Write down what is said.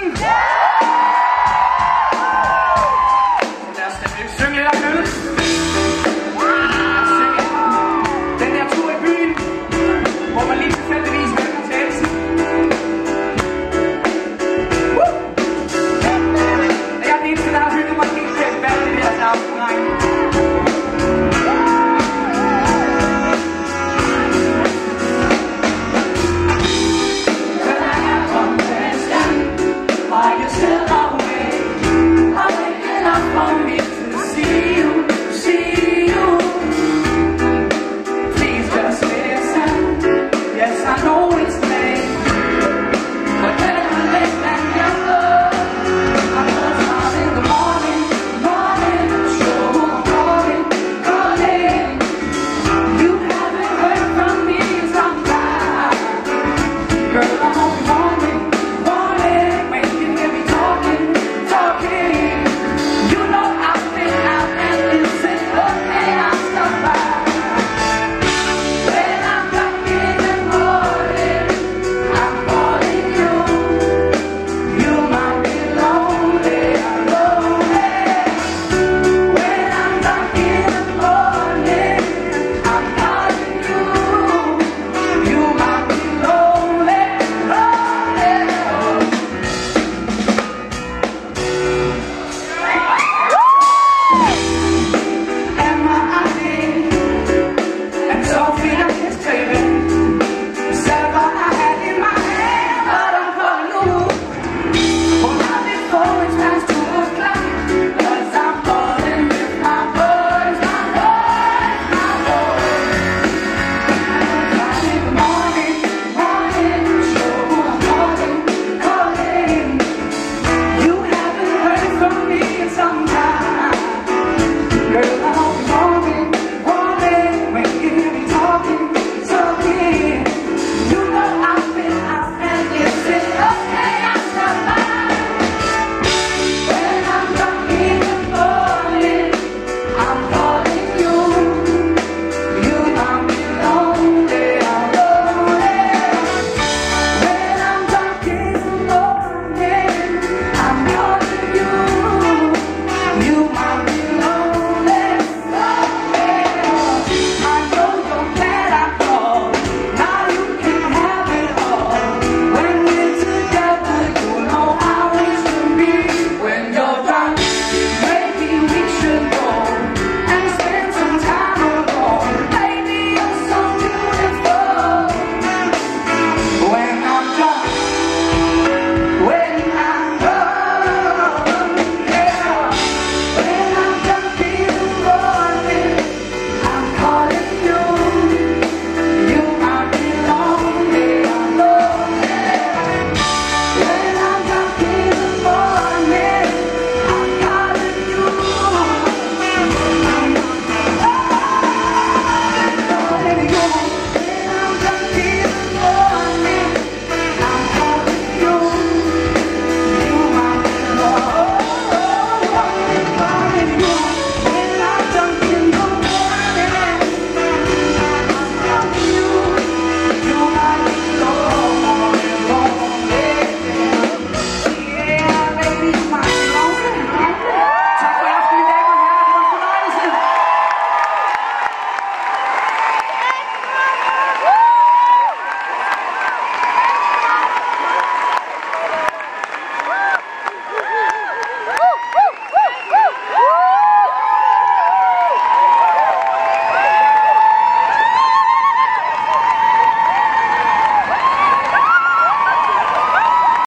Sim! I can still I'm. I'm waking up on me.